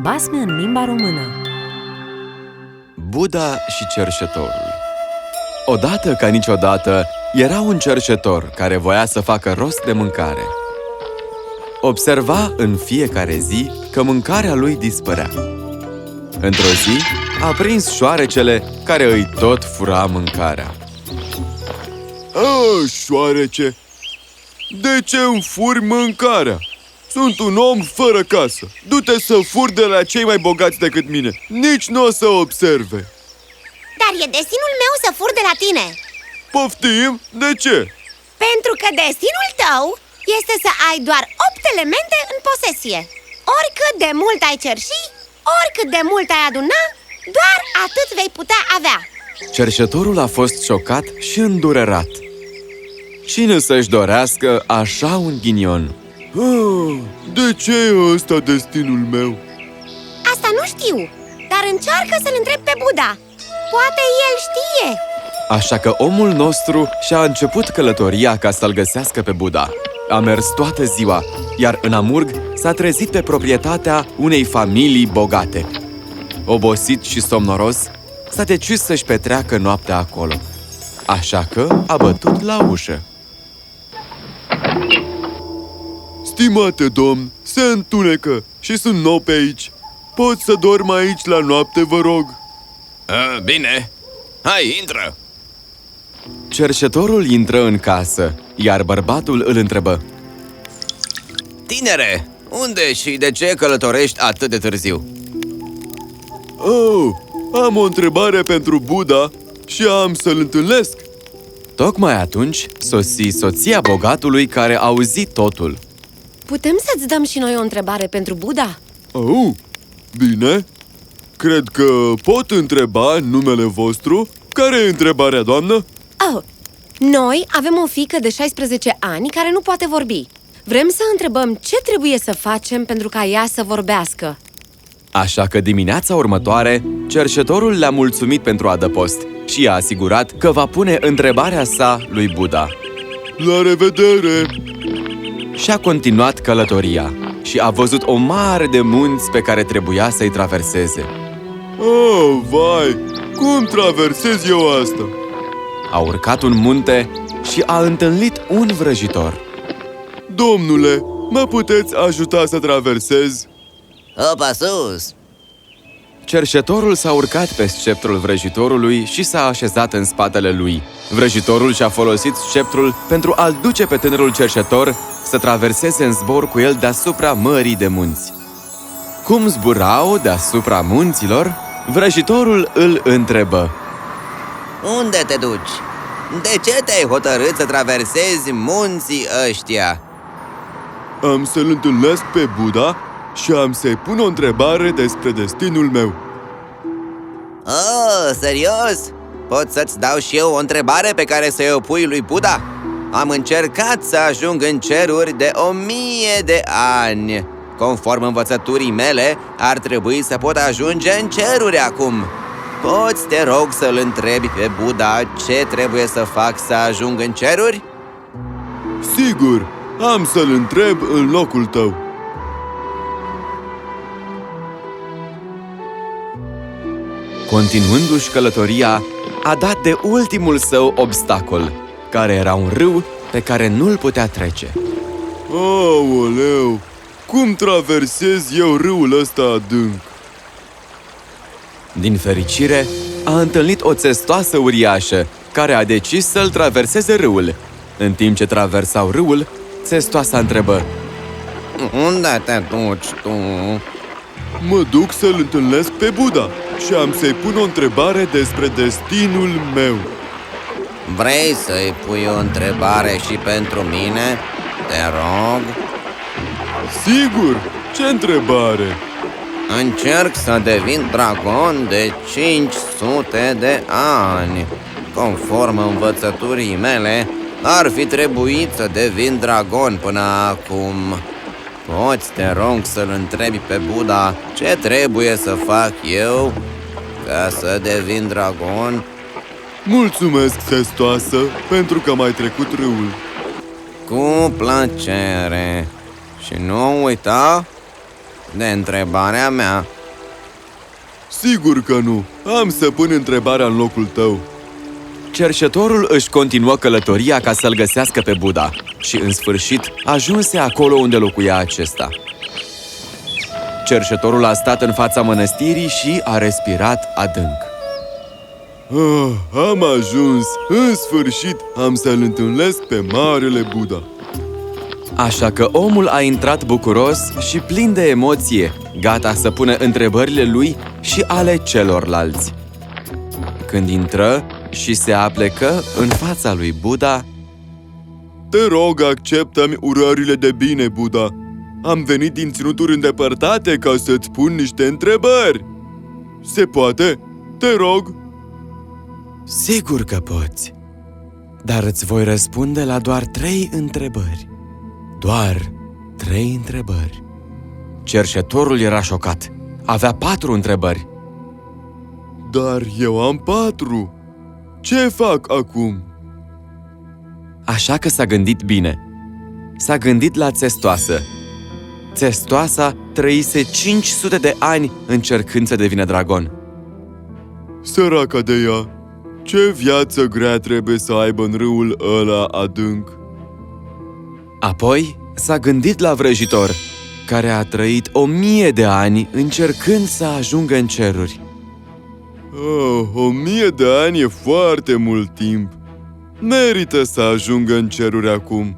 Basme în limba română Buddha și cerșetorul Odată ca niciodată, era un cerșetor care voia să facă rost de mâncare. Observa în fiecare zi că mâncarea lui dispărea. Într-o zi, a prins șoarecele care îi tot fura mâncarea. A, șoarece! De ce îmi furi mâncarea? Sunt un om fără casă. Du-te să fur de la cei mai bogați decât mine. Nici nu o să observe. Dar e destinul meu să fur de la tine Poftim? De ce? Pentru că destinul tău este să ai doar opt elemente în posesie Oricât de mult ai cerși, oricât de mult ai aduna, doar atât vei putea avea Cerșetorul a fost șocat și îndurerat. Cine să-și dorească așa un ghinion? Ah, de ce e ăsta destinul meu? Asta nu știu, dar încearcă să-l întreb pe Buddha Poate el știe Așa că omul nostru și-a început călătoria ca să-l găsească pe Buddha. A mers toată ziua, iar în Amurg s-a trezit pe proprietatea unei familii bogate. Obosit și somnoros, s-a decis să-și petreacă noaptea acolo. Așa că a bătut la ușă. Stimate domn, se întunecă și sunt nou pe aici. Pot să dorm aici la noapte, vă rog? A, bine, hai, intră! Cerșetorul intră în casă, iar bărbatul îl întrebă. Tinere, unde și de ce călătorești atât de târziu? Oh, am o întrebare pentru Buddha și am să-l întâlnesc. Tocmai atunci sosi soția bogatului care a auzit totul. Putem să-ți dăm și noi o întrebare pentru Buddha? Oh, bine. Cred că pot întreba în numele vostru. Care e întrebarea, doamnă? Oh, noi avem o fiică de 16 ani care nu poate vorbi Vrem să întrebăm ce trebuie să facem pentru ca ea să vorbească Așa că dimineața următoare, cerșetorul le-a mulțumit pentru adăpost și i-a asigurat că va pune întrebarea sa lui Buddha. La revedere! Și-a continuat călătoria și a văzut o mare de munți pe care trebuia să-i traverseze. Oh, vai! Cum traversez eu asta? A urcat un munte și a întâlnit un vrăjitor. Domnule, mă puteți ajuta să traversez? Opa sus! Cerșetorul s-a urcat pe sceptrul vrăjitorului și s-a așezat în spatele lui. Vrăjitorul și-a folosit sceptrul pentru a-l duce pe tânărul cerșetor să traverseze în zbor cu el deasupra mării de munți. Cum zburau deasupra munților, vrăjitorul îl întrebă. Unde te duci? De ce te-ai hotărât să traversezi munții ăștia? Am să-l întâlnesc pe Buddha și am să-i pun o întrebare despre destinul meu. Oh, serios? Pot să-ți dau și eu o întrebare pe care să-i o pui lui Buddha? Am încercat să ajung în ceruri de o mie de ani Conform învățăturii mele, ar trebui să pot ajunge în ceruri acum Poți, te rog, să-l întrebi pe Buddha ce trebuie să fac să ajung în ceruri? Sigur, am să-l întreb în locul tău. Continuându-și călătoria, a dat de ultimul său obstacol, care era un râu pe care nu-l putea trece. Aoleu, cum traversez eu râul ăsta adânc? Din fericire, a întâlnit o țestoasă uriașă, care a decis să-l traverseze râul. În timp ce traversau râul, țestoasa întrebă Unde te duci tu? Mă duc să-l întâlnesc pe Buddha și am să-i pun o întrebare despre destinul meu. Vrei să-i pui o întrebare și pentru mine? Te rog Sigur, ce întrebare? Încerc să devin dragon de 500 de ani Conform învățăturii mele, ar fi trebuit să devin dragon până acum Poți, te rog, să-l întrebi pe Buddha ce trebuie să fac eu ca să devin dragon? Mulțumesc, testoasă, pentru că m-ai trecut râul. Cu plăcere Și nu uita de întrebarea mea. Sigur că nu. Am să pun întrebarea în locul tău. Cerșetorul își continuă călătoria ca să-l găsească pe Buddha și, în sfârșit, ajunse acolo unde locuia acesta. Cerșetorul a stat în fața mănăstirii și a respirat adânc. Ah, am ajuns! În sfârșit am să-l întâlnesc pe Marele Buddha. Așa că omul a intrat bucuros și plin de emoție, gata să pună întrebările lui și ale celorlalți. Când intră și se aplecă în fața lui Buddha, Te rog, acceptă-mi urările de bine, Buddha. Am venit din ținuturi îndepărtate ca să-ți pun niște întrebări. Se poate? Te rog! Sigur că poți, dar îți voi răspunde la doar trei întrebări. Doar trei întrebări. Cerșetorul era șocat. Avea patru întrebări. Dar eu am patru. Ce fac acum? Așa că s-a gândit bine. S-a gândit la țestoasă. Țestoasa trăise 500 de ani încercând să devină dragon. Săraca de ea, ce viață grea trebuie să aibă în râul ăla adânc. Apoi s-a gândit la vrăjitor, care a trăit o mie de ani încercând să ajungă în ceruri. Oh, o mie de ani e foarte mult timp. Merită să ajungă în ceruri acum.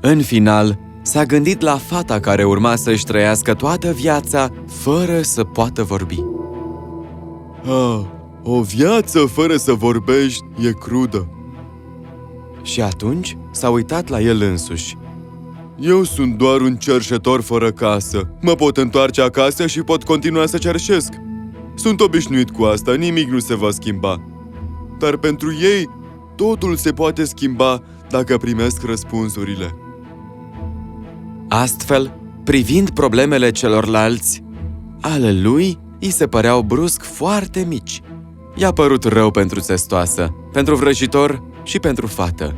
În final, s-a gândit la fata care urma să-și trăiască toată viața fără să poată vorbi. Ah, o viață fără să vorbești e crudă. Și atunci s-a uitat la el însuși. Eu sunt doar un cerșetor fără casă. Mă pot întoarce acasă și pot continua să cerșesc. Sunt obișnuit cu asta, nimic nu se va schimba. Dar pentru ei, totul se poate schimba dacă primesc răspunsurile. Astfel, privind problemele celorlalți, ale lui îi se păreau brusc foarte mici. I-a părut rău pentru țestoasă, pentru vrăjitor și pentru fată.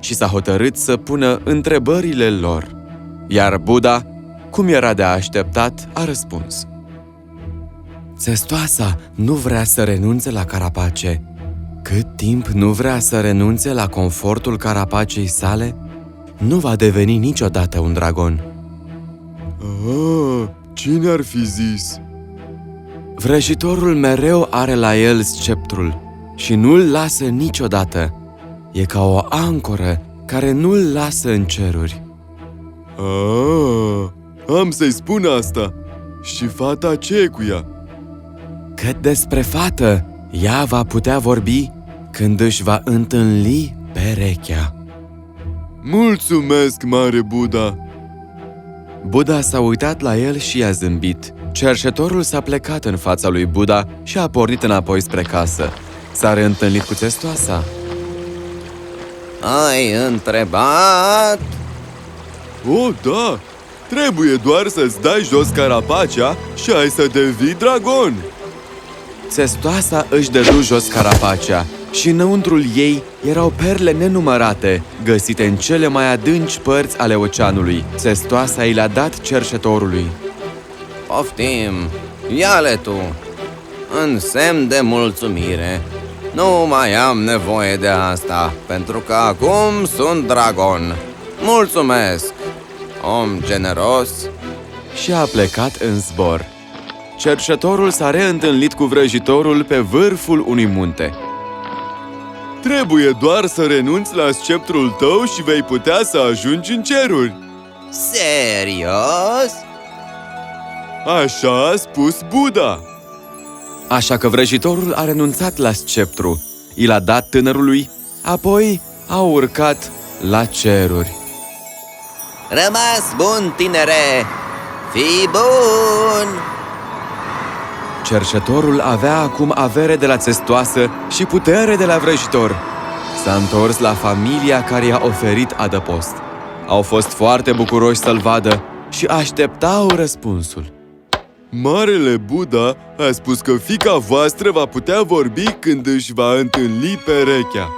Și s-a hotărât să pună întrebările lor. Iar Buddha, cum era de așteptat, a răspuns. Țestoasa nu vrea să renunțe la carapace. Cât timp nu vrea să renunțe la confortul carapacei sale, nu va deveni niciodată un dragon. Ah, cine ar fi zis? Vrăjitorul mereu are la el sceptrul și nu-l lasă niciodată. E ca o ancoră care nu-l lasă în ceruri. Ah, am să-i spun asta. Și fata ce e cu ea? Cât despre fată, ea va putea vorbi când își va întâlni perechea. Mulțumesc, mare Buddha! Buddha s-a uitat la el și i-a zâmbit. Cerșetorul s-a plecat în fața lui Buddha și a pornit înapoi spre casă. S-a reîntâlnit cu testoasa. Ai întrebat? Oh, da! Trebuie doar să-ți dai jos carapacea și ai să devii dragon! Testoasa își dădu jos carapacea și înăuntrul ei erau perle nenumărate, găsite în cele mai adânci părți ale oceanului. Testoasa i le-a dat cerșetorului. Poftim, ia-le tu, în semn de mulțumire. Nu mai am nevoie de asta, pentru că acum sunt dragon. Mulțumesc, om generos. și a plecat în zbor. Cerșetorul s-a reîntâlnit cu vrăjitorul pe vârful unui munte. Trebuie doar să renunți la sceptrul tău și vei putea să ajungi în ceruri! Serios? Așa a spus Buddha! Așa că vrăjitorul a renunțat la sceptru, i l-a dat tânărului, apoi a urcat la ceruri. Rămas bun, tinere! Fii bun! Cerșetorul avea acum avere de la țestoasă și putere de la vrăjitor. S-a întors la familia care i-a oferit adăpost. Au fost foarte bucuroși să-l vadă și așteptau răspunsul. Marele Buddha a spus că fica voastră va putea vorbi când își va întâlni perechea.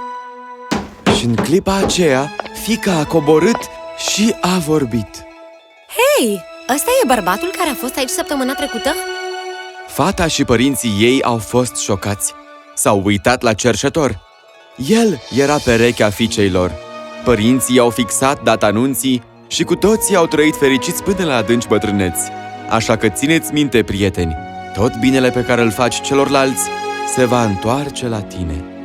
Și în clipa aceea, fica a coborât și a vorbit. Hei, Ăsta e bărbatul care a fost aici săptămâna trecută? Fata și părinții ei au fost șocați. S-au uitat la cerșetor. El era perechea fiicei lor. Părinții au fixat data anunții și cu toții au trăit fericiți până la adânci bătrâneți. Așa că țineți minte, prieteni, tot binele pe care îl faci celorlalți se va întoarce la tine.